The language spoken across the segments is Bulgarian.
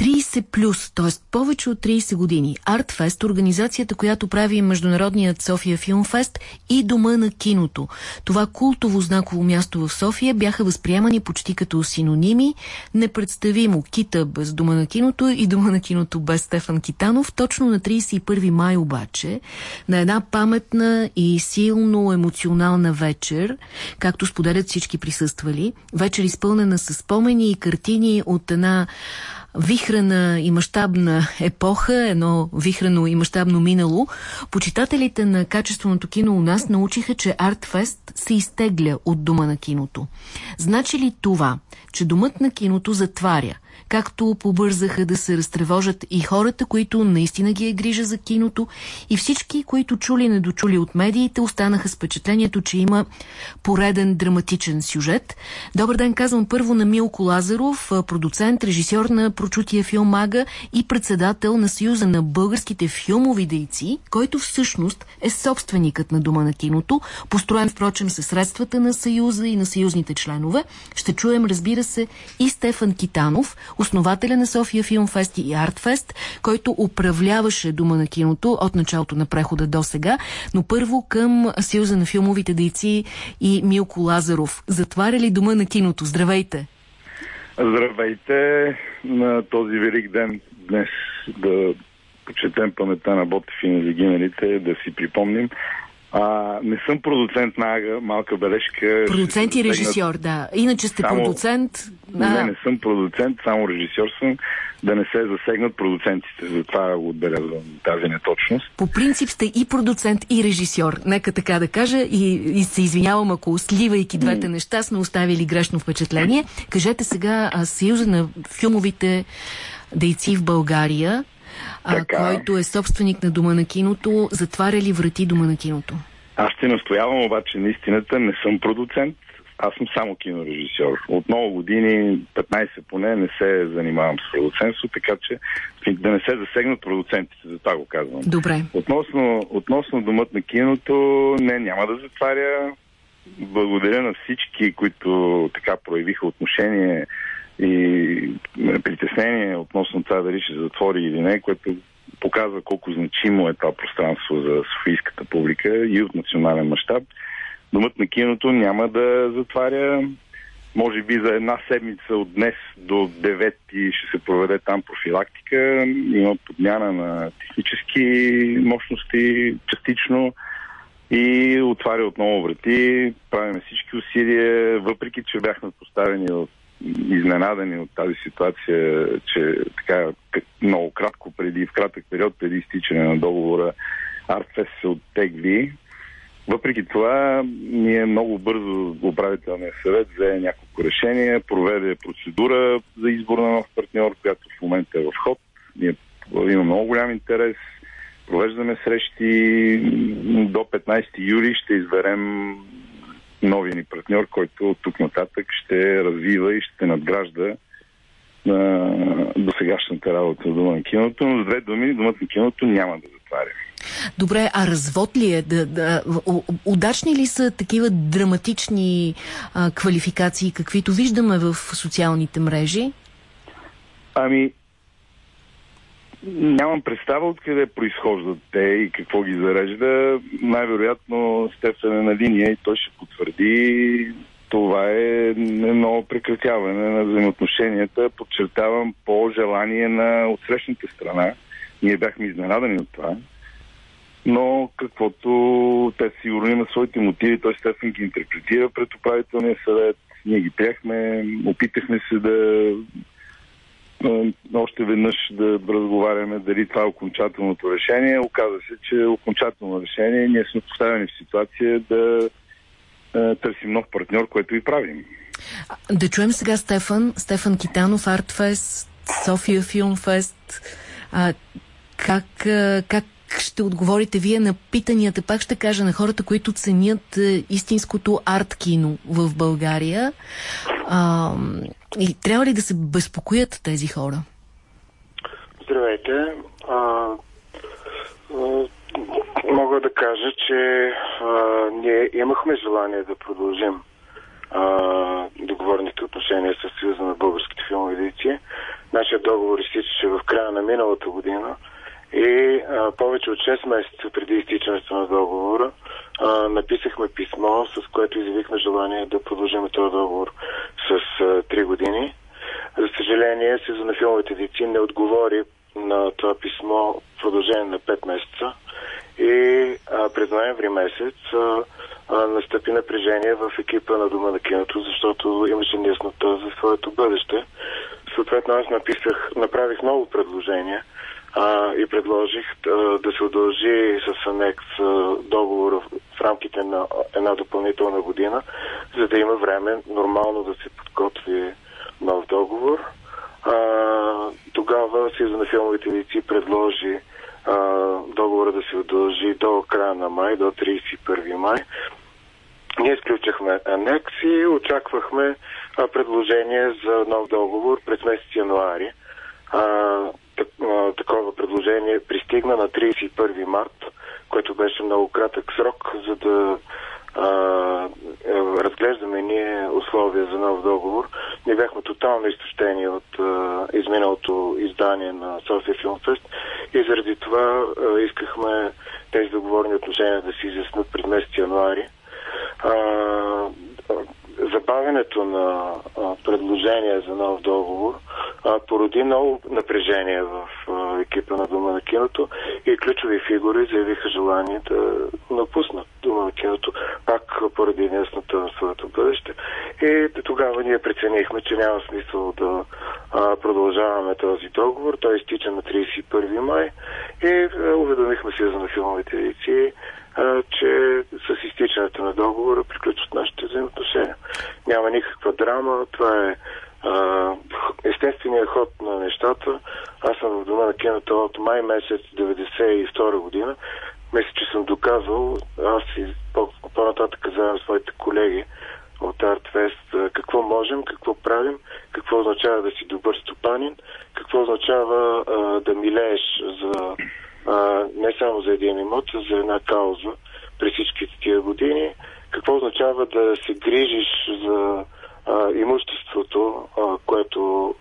30 плюс, т.е. повече от 30 години, Артфест, организацията, която прави Международният София Филмфест и Дома на киното. Това култово знаково място в София бяха възприемани почти като синоними. Непредставимо Кита без Дома на киното и Дома на киното без Стефан Китанов. Точно на 31 май обаче, на една паметна и силно емоционална вечер, както споделят всички присъствали, вечер изпълнена с спомени и картини от една вихрена и мащабна епоха, едно вихрено и мащабно минало, почитателите на качественото кино у нас научиха, че Артфест се изтегля от дома на киното. Значи ли това, че домът на киното затваря – както побързаха да се разтревожат и хората, които наистина ги е грижа за киното и всички, които чули недочули от медиите, останаха с впечатлението, че има пореден драматичен сюжет. Добър ден, казвам първо на Милко Лазаров, продуцент, режисьор на прочутия филм Мага и председател на Съюза на българските филмови дейци, който всъщност е собственикът на Дома на киното, построен впрочем със средствата на Съюза и на съюзните членове. Ще чуем, разбира се, и Стефан Китанов, основателя на София Филмфест и Артфест, който управляваше Дума на киното от началото на прехода до сега. Но първо към Съюза на филмовите дейци и Милко Лазаров. Затваря ли Дума на киното? Здравейте! Здравейте на този велик ден днес да почетем паметта на Ботев и на загиналите, да си припомним. А, не съм продуцент на Ага, малка бележка. Продуцент и режисьор, да. Иначе сте само... продуцент. Не, не, не съм продуцент, само режисьор съм. Да не се засегнат продуцентите. Затова отбелязвам тази неточност. По принцип сте и продуцент, и режисьор. Нека така да кажа. И, и се извинявам, ако сливайки двете mm. неща сме оставили грешно впечатление. Кажете сега, Съюза на филмовите дейци в България а, който е собственик на Дома на киното, затваря ли врати Дома на киното? Аз ще настоявам обаче наистината, не съм продуцент, аз съм само кинорежисьор. От много години, 15 поне, не се занимавам с продуцентство, така че да не се засегнат продуцентите, за това го казвам. Добре. Относно, относно Домът на киното, не, няма да затваря. Благодаря на всички, които така проявиха отношение и притеснение относно това дали ще затвори или не, което показва колко значимо е това пространство за софийската публика и от национален мащаб. Домът на киното няма да затваря. Може би за една седмица от днес до 9 ще се проведе там профилактика. Има подмяна на технически мощности частично и отваря отново врати. Правим всички усилия, въпреки че бяхме поставени в изненадани от тази ситуация, че така много кратко преди, в кратък период преди изтичане на договора, Артфест се оттегли. Въпреки това, ние много бързо управителния съвет взе няколко решения, проведе процедура за избор на нов партньор, която в момента е в ход. Ние имаме много голям интерес, провеждаме срещи. До 15 юли ще изберем новия ни партньор, който от тук нататък ще развива и ще надгражда на до сегашната работа в Дома на киното, но с две думи, Домът на киното няма да затваря. Добре, а развод ли е? Да, да, удачни ли са такива драматични а, квалификации, каквито виждаме в социалните мрежи? Ами, Нямам представа откъде произхождат те и какво ги зарежда. Най-вероятно Стефан е на линия и той ще потвърди. Това е едно прекратяване на взаимоотношенията. Подчертавам по желание на отсрещната страна. Ние бяхме изненадани от това. Но каквото те сигурно имат своите мотиви, той Стефан ги интерпретира пред управителния съвет. Ние ги приехме, опитахме се да още веднъж да разговаряме дали това е окончателното решение. Оказва се, че е окончателно решение. Ние сме поставени в ситуация да е, търсим нов партньор, което и правим. Да чуем сега Стефан, Стефан Китанов, Артфест, София Филмфест. Как, как ще отговорите вие на питанията, пак ще кажа, на хората, които ценят истинското арт-кино в България? А, и трябва ли да се безпокоят тези хора? Здравейте. А, а, мога да кажа, че а, ние имахме желание да продължим а, договорните отношения с Съюза на българските филмови дейци. Нашия договор изтичаше в края на миналата година и а, повече от 6 месеца преди изтичането на договора а, написахме писмо, с което изявихме желание да продължим този договор с а, 3 години. За съжаление, Съюза на филмовите дейци не отговори на това писмо в продължение на 5 месеца и а, през ноември месец а, а, настъпи напрежение в екипа на Дома на киното, защото имаше неяснота за своето бъдеще. Съответно, аз написах, направих много предложения а, и предложих а, да се удължи с анекс а, договора в рамките на една допълнителна година, за да има време нормално да се подготви нов договор. А, тогава Съюза на филмовите лици предложи а, договора да се удължи до края на май, до 31 май. Ние изключахме анекс и очаквахме а, предложение за нов договор през месец януари. А, такова предложение пристигна на 31 март, което беше много кратък срок, за да а, разглеждаме ние условия за нов договор. Ние бяхме тотално изтощени от а, изминалото издание на София Филмфест и заради това а, искахме тези договорни отношения да се изяснат през месец януари. А, забавянето на а, предложение за нов договор а, породи много напрежение в а, екипа на Дома на киното и ключови фигури заявиха желание да напуснат Дома на киното, пак поради неяснота на своето бъдеще. И тогава ние преценихме, че няма смисъл да а, продължаваме този договор. Той изтича на 31 май и а, уведомихме Съюза на филмовите а, че с изтичането на договора приключват нашите взаимоотношения. Няма никаква драма, това е а, естественият ход на нещата. Аз съм в дома на киното от май месец 1992 година. Мисля, че съм доказал, аз и по- по-нататък казвам своите колеги от ArtFest какво можем, какво правим, какво означава да си добър стопанин, какво означава а, да милееш за а, не само за един имот, а за една кауза през всичките тия години. Какво означава да се грижиш за а, имуществото, а, което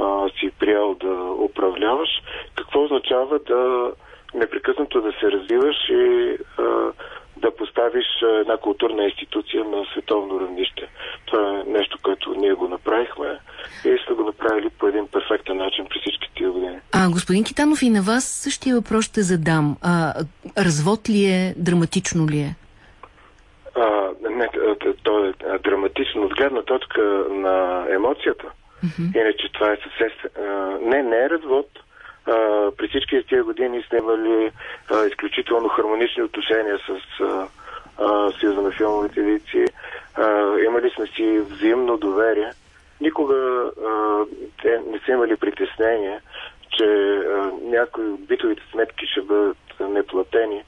а, си приел да управляваш? Какво означава да непрекъснато да се развиваш и а, да поставиш една културна институция на световно равнище. Това е нещо, което ние го направихме и сме го направили по един перфектен начин през всички тия години. А, господин Китанов, и на вас същия въпрос ще задам. А, развод ли е, драматично ли е? А, не, то е драматично от гледна точка на емоцията. Mm-hmm. Иначе това е съвсем... Не, не е развод. А, при всички тия години сме имали а, изключително хармонични отношения с а, Съюза на филмовите лици. Имали сме си взаимно доверие. Никога а, те не са имали притеснение, че а, някои от битовите сметки ще бъдат неплатени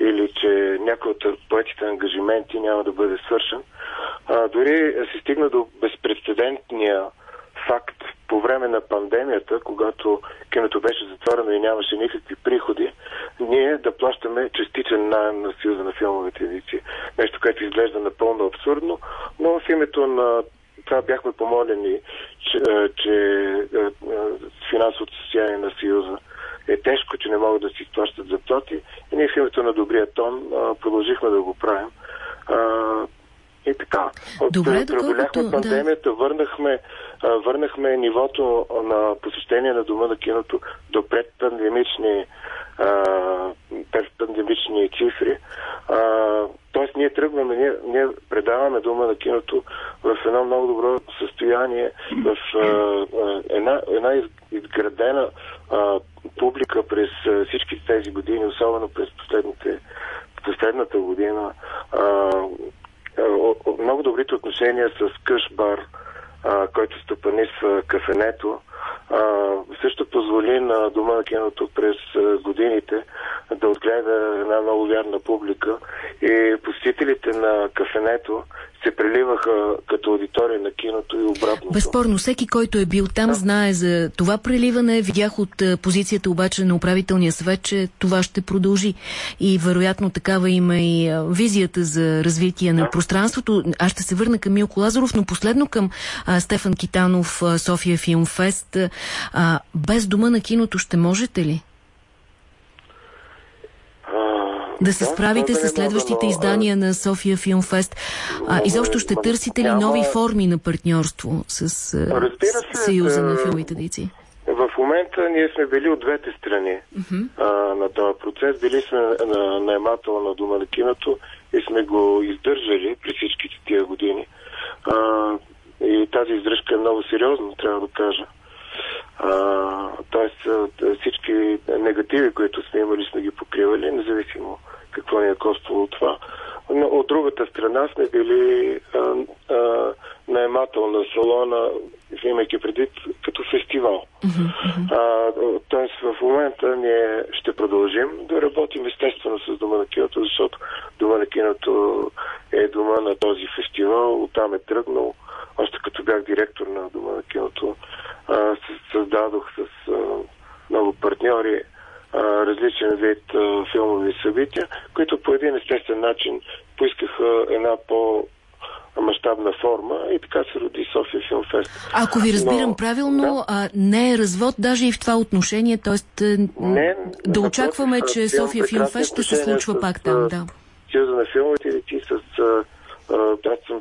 или че някой от поетите ангажименти няма да бъде свършен. А, дори се стигна до безпредседентния факт по време на пандемията, когато киното беше затворено и нямаше никакви приходи, ние да плащаме частичен найем на Съюза на филмовите едиции. Нещо, което изглежда напълно абсурдно, но в името на това бяхме помолени, че, че финансовото състояние на Съюза е тежко, че не могат да си изплащат заплати. И ние в името на добрия тон продължихме да го правим. И така. От, Добре, преодоляхме пандемията, да. върнахме, върнахме нивото на посещение на Дома на киното до предпандемични, предпандемични цифри. А, тоест ние тръгваме, ние, ние предаваме Дома на киното в едно много добро състояние, в а, една, една изградена а, публика през всички тези години, особено през последните последната година. А, много добрите отношения с Къшбар, който стопанисва кафенето, а, също позволи на Дома на киното през годините да отгледа една много вярна публика. И посетителите на кафенето се преливаха като аудитория на киното и обратно. Безспорно, всеки, който е бил там, да. знае за това преливане. Видях от позицията обаче на управителния съвет, че това ще продължи. И вероятно такава има и визията за развитие на да. пространството. Аз ще се върна към Милко Лазаров, но последно към а, Стефан Китанов, София Филмфест. А, без дома на киното ще можете ли? Да се справите с следващите издания на София Филмфест? А, изобщо ще търсите ли нови форми на партньорство с Съюза на филмите дейци? В момента ние сме били от двете страни uh-huh. а, на този процес. Били сме на наемател на Дома на киното и сме го издържали през всичките тия години. А, и тази издръжка е много сериозна, трябва да кажа. Тоест всички негативи, които сме имали, сме ги покривали, независимо какво ни е коствало това. Но от другата страна сме били а, а, наемател на салона, имайки предвид като фестивал. тоест в момента ние ще продължим да работим естествено с Дома на киното, защото Дома на киното е дома на този фестивал, оттам е тръгнал. Още като бях директор на Дома на киното, а, създадох с а, много партньори различен вид а, филмови събития, които по един естествен начин поискаха една по мащабна форма и така се роди София Филмфест. Ако ви разбирам Но, правилно, да? а, не е развод даже и в това отношение, т.е. Да очакваме, че София Филмфест ще се случва пак там, да. Съюза на филмите и с... аз съм,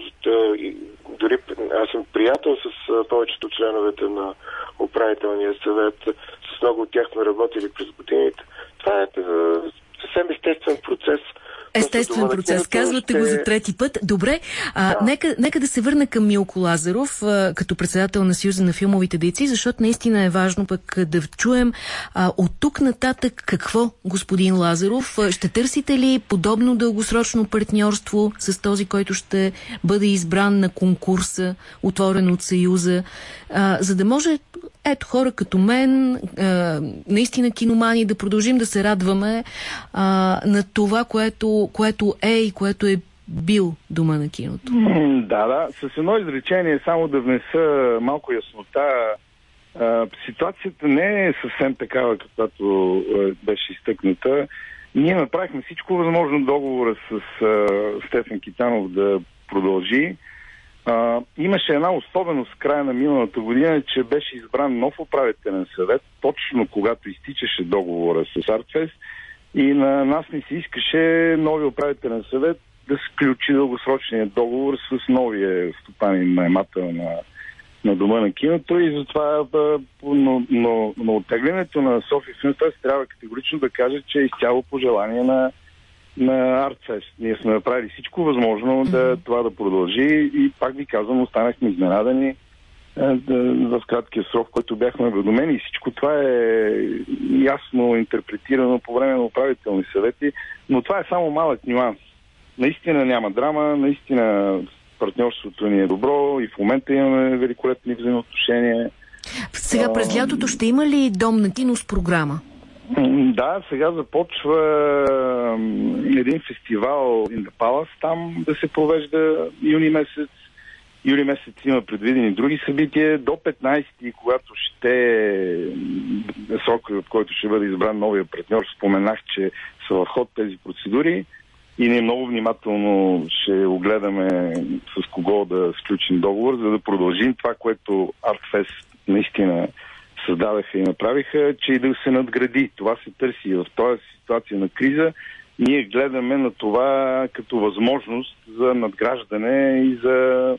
дори аз съм приятел с повечето членовете на управителния съвет много от тях сме работили през годините. Това е, съвсем естествен процес. Естествен процес. Казвате го за трети път. Добре, а, да. нека, нека да се върна към Милко Лазаров, а, като председател на Съюза на филмовите дейци, защото наистина е важно пък да чуем а, от тук нататък какво, господин Лазаров. Ще търсите ли подобно дългосрочно партньорство с този, който ще бъде избран на конкурса, отворен от Съюза, а, за да може ето хора като мен, наистина киномани, да продължим да се радваме на това, което, което е и което е бил дома на киното. Да, да. С едно изречение само да внеса малко яснота. Ситуацията не е съвсем такава, каквато беше изтъкната. Ние направихме всичко възможно договора с а, Стефан Китанов да продължи. А, имаше една особеност в края на миналата година, че беше избран нов управителен съвет, точно когато изтичаше договора с Артфест и на нас не се искаше новия управителен съвет да сключи дългосрочния договор с новия стопанин наемател на, на дома на киното и затова но, но, но оттеглянето на София Филмфест трябва категорично да кажа, че е изцяло по желание на на ArtFest. Ние сме направили всичко възможно да това да продължи и пак ви казвам, останахме изненадани е, в краткия срок, който бяхме уведомени. Всичко това е ясно интерпретирано по време на управителни съвети, но това е само малък нюанс. Наистина няма драма, наистина партньорството ни е добро и в момента имаме великолепни взаимоотношения. Сега през лятото ще има ли Дом на кино с програма? Да, сега започва един фестивал in the Palace там да се провежда юни месец. Юли месец има предвидени други събития. До 15, когато ще срок, от който ще бъде избран новия партньор, споменах, че са в ход тези процедури и ние много внимателно ще огледаме с кого да сключим договор, за да продължим това, което ArtFest наистина създадаха и направиха, че и да се надгради. Това се търси в тази ситуация на криза. Ние гледаме на това като възможност за надграждане и за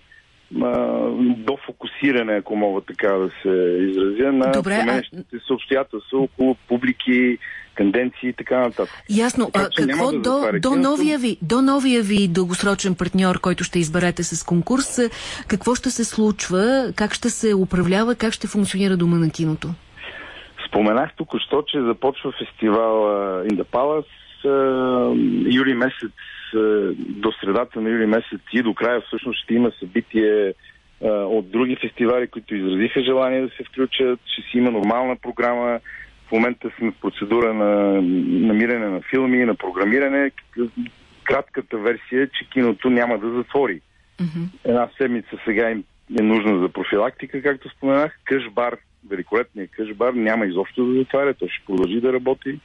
до фокусиране, ако мога така да се изразя, на променящите се обстоятелства около публики, тенденции и така нататък. Ясно. Така, а какво да до, до, новия ви, до новия ви дългосрочен партньор, който ще изберете с конкурс, какво ще се случва, как ще се управлява, как ще функционира Дома на киното? Споменах тук, що, че започва фестивал In the Palace юли месец до средата на юли месец и до края всъщност ще има събитие от други фестивали, които изразиха желание да се включат. Ще си има нормална програма, в момента сме в процедура на намиране на филми, на програмиране. Кратката версия е, че киното няма да затвори. Mm-hmm. Една седмица сега им е нужна за профилактика, както споменах. Къш-бар, великолепният къш-бар, няма изобщо да затваря. Той ще продължи да работи.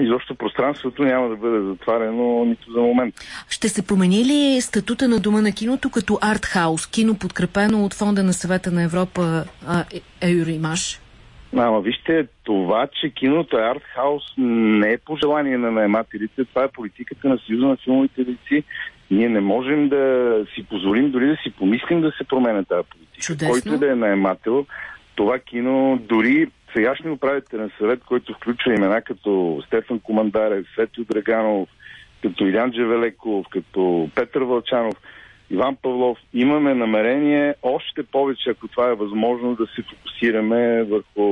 Изобщо пространството няма да бъде затварено нито за момент. Ще се промени ли статута на Дома на киното като артхаус, кино подкрепено от Фонда на съвета на Европа Еюримаш? Ама вижте, това, че киното е артхаус не е пожелание на наемателите, това е политиката на Съюза на филмовите дейци. Ние не можем да си позволим дори да си помислим да се променя тази политика. Чудесно. Който да е наемател, това кино, дори сегашния управителен съвет, който включва имена като Стефан Командарев, Светло Драганов, като Илян Джевелеков, като Петър Вълчанов, Иван Павлов, имаме намерение още повече, ако това е възможно, да се фокусираме върху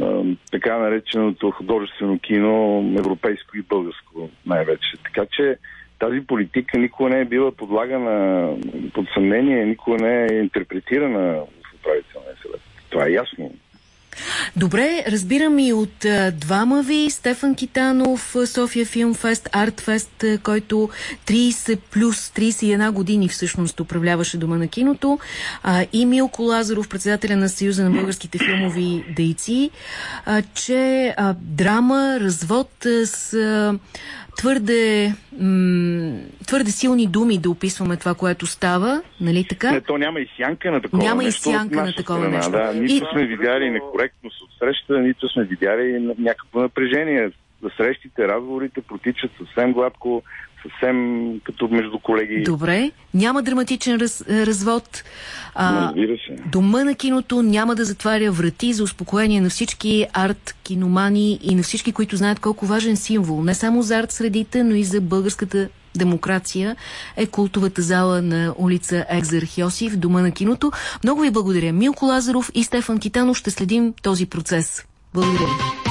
е, така нареченото художествено кино, европейско и българско най-вече. Така че тази политика никога не е била подлагана под съмнение, никога не е интерпретирана в управителния съвет. Това е ясно. Добре, разбирам и от двама ви, Стефан Китанов, София Филмфест, Артфест, който 30 плюс 31 години всъщност управляваше Дома на киното, и Милко Лазаров, председателя на Съюза на българските филмови дейци, че драма, развод с твърде, твърде силни думи да описваме това, което става, нали така? Не, то няма и сянка на такова няма нещо. Няма и сянка на такова страна, нещо. Да, нито и... сме видяли некоректност от среща, нито сме видяли някакво напрежение. За срещите, разговорите протичат съвсем гладко, съвсем като между колеги. Добре, няма драматичен раз, развод. А, Разбира се. Дома на киното няма да затваря врати за успокоение на всички арт-киномани и на всички, които знаят колко важен символ, не само за арт-средите, но и за българската демокрация е култовата зала на улица Екзарх Йосиф, Дома на киното. Много ви благодаря. Милко Лазаров и Стефан Китанов ще следим този процес. Благодаря ви.